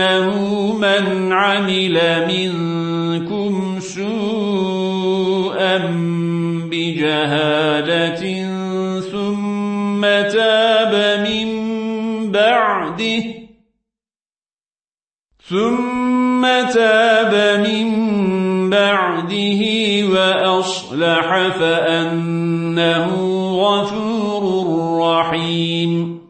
إنه من عمل منكم سوءا بجهالة ثم تاب من بعده ثم تاب من بعده وأصلح فأنه غفور رحيم